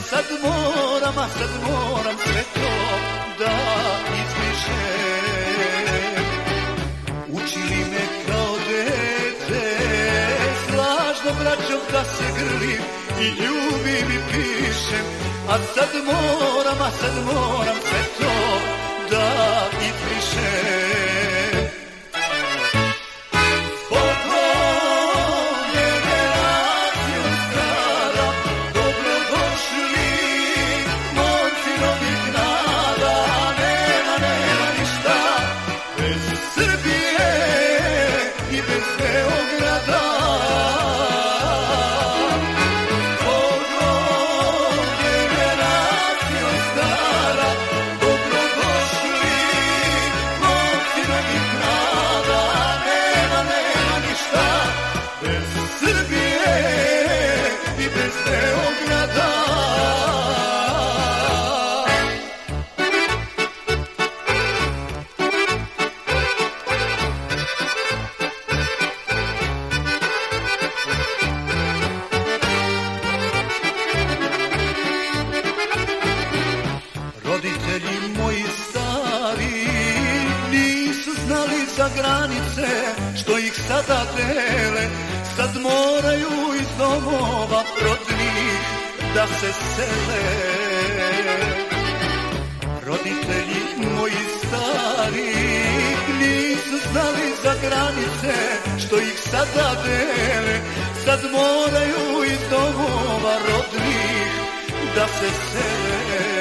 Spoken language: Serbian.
sad moram, a sad moram sve to da izbrišem. Učili me kao dete S lažnom braćom da se grlim I ljubim i pišem. A sad moram, a sad moram sve to za granice što ih sada dele Sad moraju iz domova rodnih da se sele. Roditelji moji stari nisu znali za granice što ih sada dele Sad moraju iz domova rodnih da se sele